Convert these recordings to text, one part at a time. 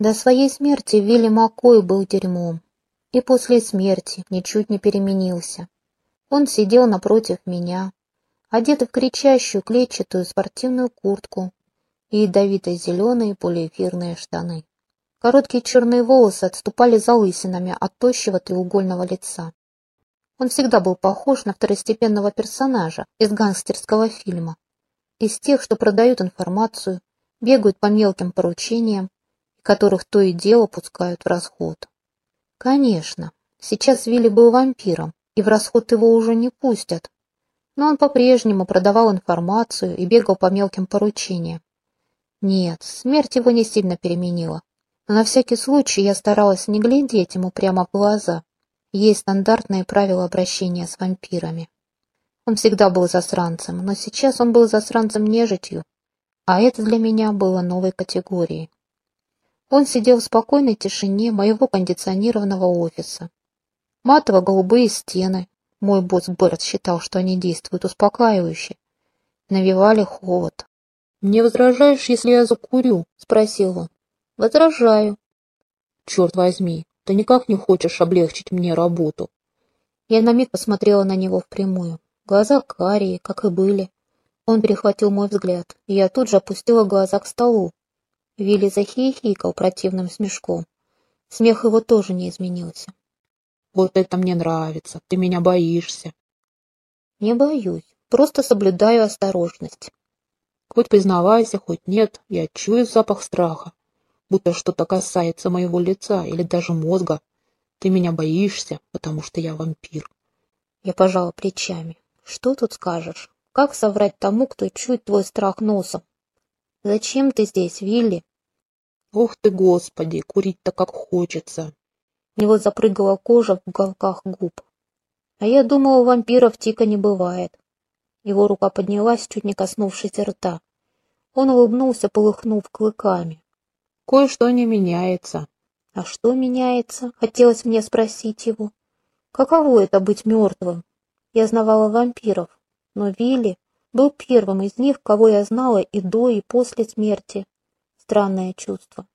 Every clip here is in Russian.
До своей смерти Вилли Маккой был дерьмом. И после смерти ничуть не переменился. Он сидел напротив меня, одетый в кричащую клетчатую спортивную куртку и ядовито-зеленые полиэфирные штаны. Короткие черные волосы отступали за лысинами от тощего треугольного лица. Он всегда был похож на второстепенного персонажа из гангстерского фильма, из тех, что продают информацию, бегают по мелким поручениям, которых то и дело пускают в расход. Конечно, сейчас Вилли был вампиром, и в расход его уже не пустят, но он по-прежнему продавал информацию и бегал по мелким поручениям. Нет, смерть его не сильно переменила, но на всякий случай я старалась не глядеть ему прямо в глаза. Есть стандартные правила обращения с вампирами. Он всегда был засранцем, но сейчас он был засранцем-нежитью, а это для меня было новой категорией. Он сидел в спокойной тишине моего кондиционированного офиса. Матово-голубые стены, мой босс Берт считал, что они действуют успокаивающе, навевали холод. «Не возражаешь, если я закурю?» — спросил он. «Возражаю». «Черт возьми, ты никак не хочешь облегчить мне работу?» Я на миг посмотрела на него впрямую. Глаза карие, как и были. Он перехватил мой взгляд, и я тут же опустила глаза к столу. Вилли захихикал противным смешком. Смех его тоже не изменился. «Вот это мне нравится. Ты меня боишься». «Не боюсь. Просто соблюдаю осторожность». Хоть признавайся, хоть нет, я чую запах страха. Будто что-то касается моего лица или даже мозга. Ты меня боишься, потому что я вампир. Я пожала плечами. Что тут скажешь? Как соврать тому, кто чует твой страх носом? Зачем ты здесь, Вилли? Ох ты, господи, курить-то как хочется. У него запрыгала кожа в уголках губ. А я думала, у вампиров тика не бывает. Его рука поднялась, чуть не коснувшись рта. Он улыбнулся, полыхнув клыками. Кое-что не меняется. А что меняется? Хотелось мне спросить его. Каково это быть мертвым? Я знавала вампиров, но Вилли был первым из них, кого я знала и до, и после смерти. Странное чувство.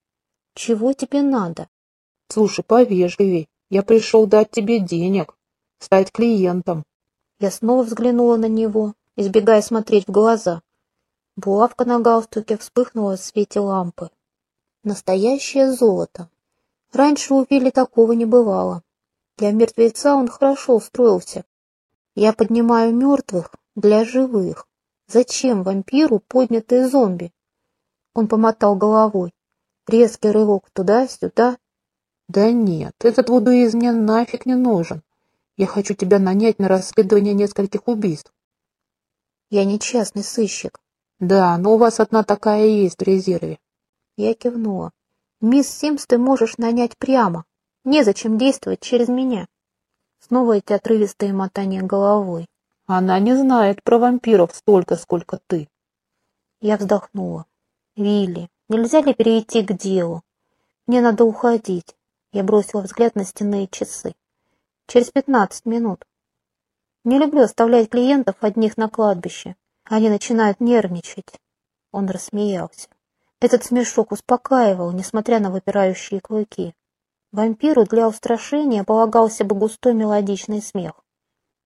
Чего тебе надо? Слушай, повежливей. Я пришел дать тебе денег, стать клиентом. Я снова взглянула на него, избегая смотреть в глаза. Булавка на галстуке вспыхнула в свете лампы. Настоящее золото. Раньше у Вилли такого не бывало. Для мертвеца он хорошо устроился, я поднимаю мертвых для живых. Зачем вампиру поднятые зомби? Он помотал головой. Резкий рывок туда-сюда. Да нет, этот вудуизм мне нафиг не нужен. Я хочу тебя нанять на расследование нескольких убийств. Я не частный сыщик. Да, но у вас одна такая есть в резерве. Я кивнула. Мисс Симс ты можешь нанять прямо. Незачем действовать через меня. Снова эти отрывистые мотания головой. Она не знает про вампиров столько, сколько ты. Я вздохнула. Вилли, нельзя ли перейти к делу? Мне надо уходить. Я бросила взгляд на стенные часы. Через пятнадцать минут. Не люблю оставлять клиентов одних на кладбище. Они начинают нервничать. Он рассмеялся. Этот смешок успокаивал, несмотря на выпирающие клыки. Вампиру для устрашения полагался бы густой мелодичный смех.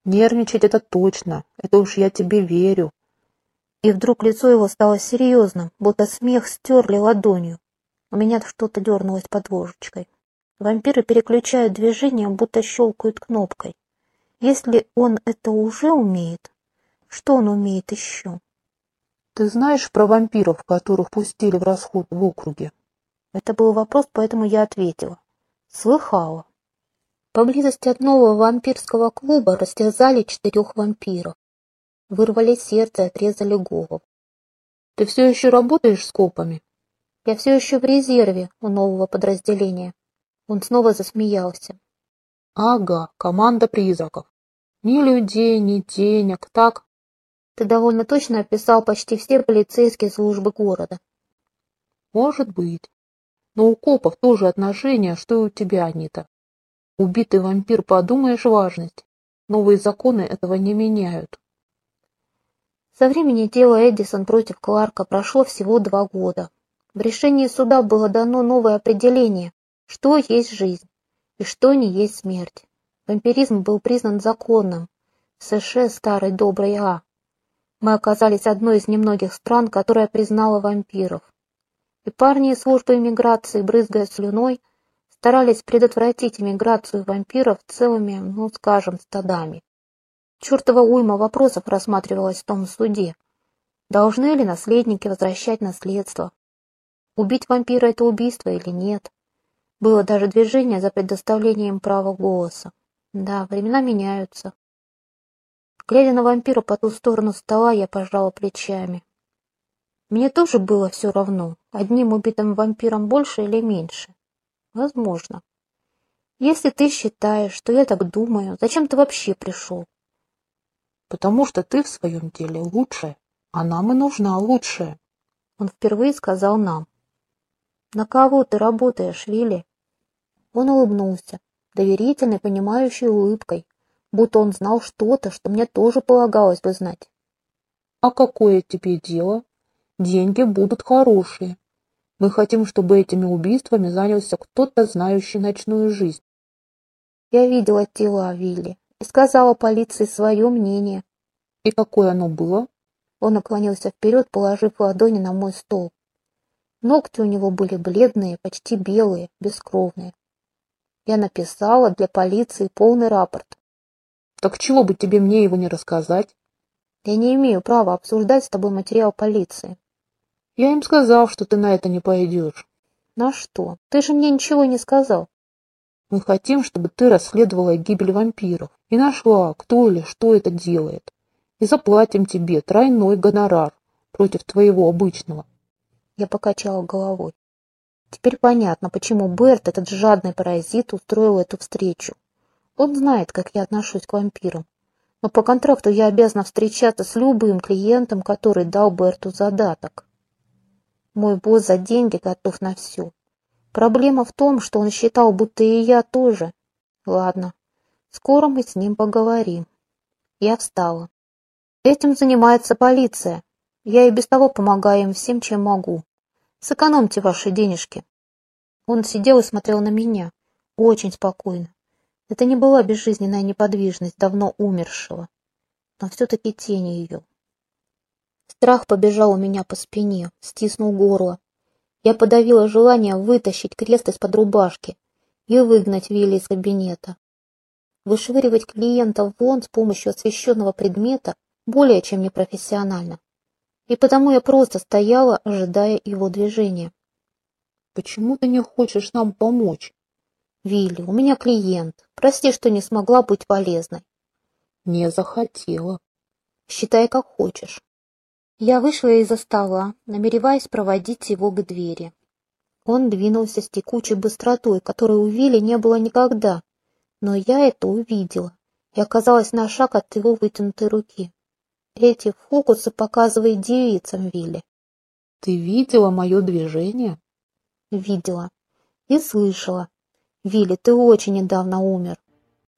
«Нервничать это точно, это уж я тебе верю». И вдруг лицо его стало серьезным, будто смех стерли ладонью. У меня что-то дернулось под ложечкой. Вампиры переключают движение, будто щелкают кнопкой. Если он это уже умеет, что он умеет еще? Ты знаешь про вампиров, которых пустили в расход в округе? Это был вопрос, поэтому я ответила. Слыхала. Поблизости от нового вампирского клуба растерзали четырех вампиров. Вырвали сердце и отрезали голову. Ты все еще работаешь с копами? Я все еще в резерве у нового подразделения. Он снова засмеялся. Ага, команда призраков. Ни людей, ни денег, так? Ты довольно точно описал почти все полицейские службы города. Может быть. Но у копов тоже отношения, что и у тебя, Анита. Убитый вампир, подумаешь, важность. Новые законы этого не меняют. Со времени дела Эдисон против Кларка прошло всего два года. В решении суда было дано новое определение, что есть жизнь и что не есть смерть. Вампиризм был признан законным в США старой доброй А. Мы оказались одной из немногих стран, которая признала вампиров. И парни из службы иммиграции, брызгая слюной, старались предотвратить иммиграцию вампиров целыми, ну, скажем, стадами. Чертова уйма вопросов рассматривалась в том суде. Должны ли наследники возвращать наследство? Убить вампира – это убийство или нет? Было даже движение за предоставлением права голоса. Да, времена меняются. Глядя на вампира по ту сторону стола, я пожала плечами. Мне тоже было все равно, одним убитым вампиром больше или меньше. Возможно. Если ты считаешь, что я так думаю, зачем ты вообще пришел? Потому что ты в своем деле лучшая, а нам и нужна лучшая. Он впервые сказал нам. «На кого ты работаешь, Вилли?» Он улыбнулся, доверительной, понимающей улыбкой, будто он знал что-то, что мне тоже полагалось бы знать. «А какое тебе дело? Деньги будут хорошие. Мы хотим, чтобы этими убийствами занялся кто-то, знающий ночную жизнь». Я видела тела Вилли и сказала полиции свое мнение. «И какое оно было?» Он наклонился вперед, положив ладони на мой стол. Ногти у него были бледные, почти белые, бескровные. Я написала для полиции полный рапорт. Так чего бы тебе мне его не рассказать? Я не имею права обсуждать с тобой материал полиции. Я им сказал, что ты на это не пойдешь. На что? Ты же мне ничего не сказал. Мы хотим, чтобы ты расследовала гибель вампиров и нашла, кто или что это делает. И заплатим тебе тройной гонорар против твоего обычного. Я покачала головой. Теперь понятно, почему Берт, этот жадный паразит, устроил эту встречу. Он знает, как я отношусь к вампирам. Но по контракту я обязана встречаться с любым клиентом, который дал Берту задаток. Мой босс за деньги готов на все. Проблема в том, что он считал, будто и я тоже. Ладно, скоро мы с ним поговорим. Я встала. Этим занимается полиция. Я и без того помогаю им всем, чем могу. Сэкономьте ваши денежки. Он сидел и смотрел на меня, очень спокойно. Это не была безжизненная неподвижность давно умершего, но все-таки тень ее. Страх побежал у меня по спине, стиснул горло. Я подавила желание вытащить крест из-под рубашки и выгнать Вилли из кабинета. Вышвыривать клиента вон с помощью освещенного предмета более чем непрофессионально и потому я просто стояла, ожидая его движения. «Почему ты не хочешь нам помочь?» «Вилли, у меня клиент. Прости, что не смогла быть полезной». «Не захотела». «Считай, как хочешь». Я вышла из-за стола, намереваясь проводить его к двери. Он двинулся с текучей быстротой, которой у Вилли не было никогда, но я это увидела и оказалась на шаг от его вытянутой руки. Эти фокусы показывает девицам Вилли. Ты видела мое движение? Видела. И слышала. Вилли, ты очень недавно умер.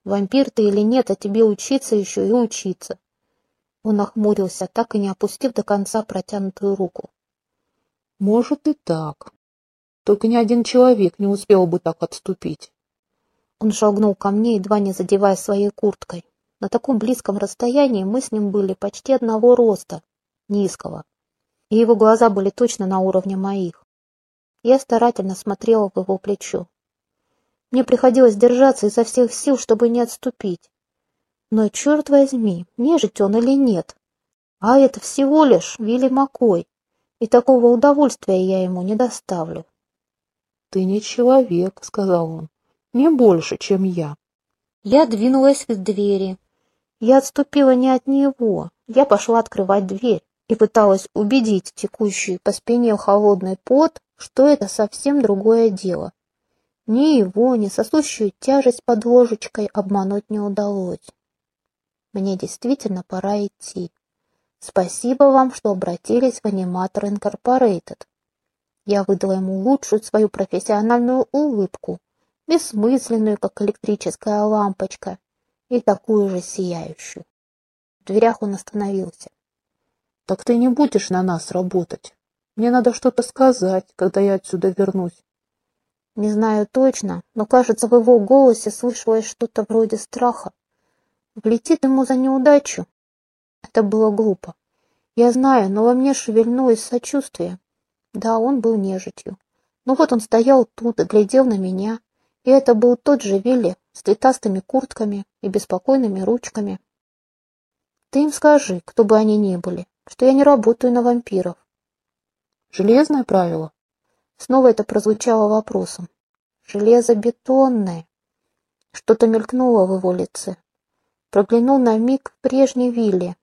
Вампир ты или нет, а тебе учиться еще и учиться. Он охмурился, так и не опустив до конца протянутую руку. Может и так. Только ни один человек не успел бы так отступить. Он шагнул ко мне, едва не задевая своей курткой. На таком близком расстоянии мы с ним были почти одного роста, низкого, и его глаза были точно на уровне моих. Я старательно смотрела в его плечо. Мне приходилось держаться изо всех сил, чтобы не отступить. Но, черт возьми, нежить он или нет? А это всего лишь Вилли Макой, и такого удовольствия я ему не доставлю. — Ты не человек, — сказал он, — не больше, чем я. Я двинулась к двери, я отступила не от него. Я пошла открывать дверь и пыталась убедить текущий по спине холодный пот, что это совсем другое дело. Ни его, ни сосущую тяжесть под ложечкой обмануть не удалось. Мне действительно пора идти. Спасибо вам, что обратились в аниматор Инкорпорейтед. Я выдала ему лучшую свою профессиональную улыбку, бессмысленную, как электрическая лампочка, и такую же сияющую. В дверях он остановился. — Так ты не будешь на нас работать? Мне надо что-то сказать, когда я отсюда вернусь. Не знаю точно, но, кажется, в его голосе слышалось что-то вроде страха. Влетит ему за неудачу. Это было глупо. Я знаю, но во мне шевельнулось сочувствие. Да, он был нежитью. Но вот он стоял тут и глядел на меня, и это был тот же Вилли с цветастыми куртками и беспокойными ручками. Ты им скажи, кто бы они ни были, что я не работаю на вампиров. Железное правило? Снова это прозвучало вопросом. Железобетонное. Что-то мелькнуло в его лице. Проглянул на миг прежний Вилли.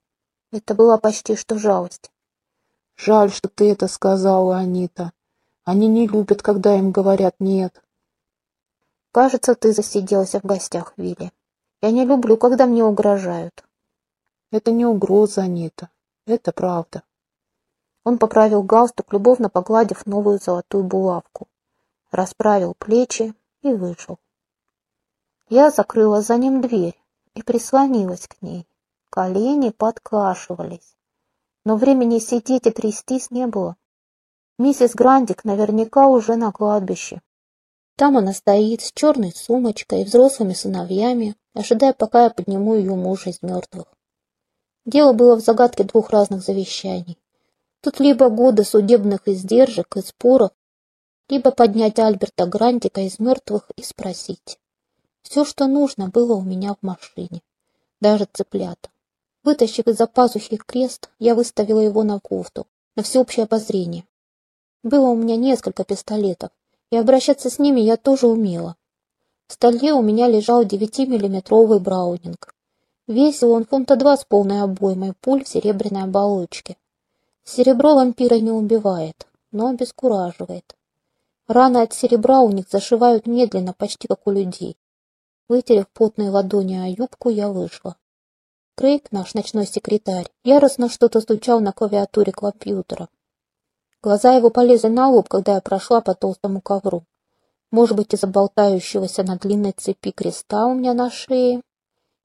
Это была почти что жалость. Жаль, что ты это сказала, Анита. Они не любят, когда им говорят «нет». Кажется, ты засиделся в гостях, Вилли. Я не люблю, когда мне угрожают. Это не угроза, Анита. Это правда. Он поправил галстук, любовно погладив новую золотую булавку, расправил плечи и вышел. Я закрыла за ним дверь и прислонилась к ней. Колени подкашивались, но времени сидеть и трястись не было. Миссис Грандик наверняка уже на кладбище. Там она стоит с черной сумочкой и взрослыми сыновьями, ожидая, пока я подниму ее мужа из мертвых. Дело было в загадке двух разных завещаний. Тут либо годы судебных издержек и споров, либо поднять Альберта Грантика из мертвых и спросить. Все, что нужно, было у меня в машине. Даже цыплята. Вытащив из-за пазухи крест, я выставила его на кофту, на всеобщее обозрение. Было у меня несколько пистолетов, и обращаться с ними я тоже умела. В столе у меня лежал девятимиллиметровый браунинг. Весил он фунта два с полной обоймой пуль в серебряной оболочке. Серебро вампира не убивает, но обескураживает. Раны от серебра у них зашивают медленно, почти как у людей. Вытерев потные ладони о юбку, я вышла. Крейг, наш ночной секретарь, яростно что-то стучал на клавиатуре компьютера. Глаза его полезли на лоб, когда я прошла по толстому ковру. Может быть, из-за болтающегося на длинной цепи креста у меня на шее,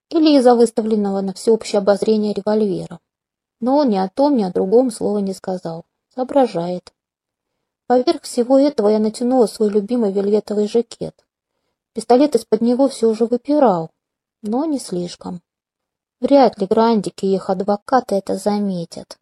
или из-за выставленного на всеобщее обозрение револьвера. Но он ни о том, ни о другом слова не сказал. Соображает. Поверх всего этого я натянула свой любимый вельветовый жакет. Пистолет из-под него все же выпирал, но не слишком. Вряд ли Грандики и их адвокаты это заметят.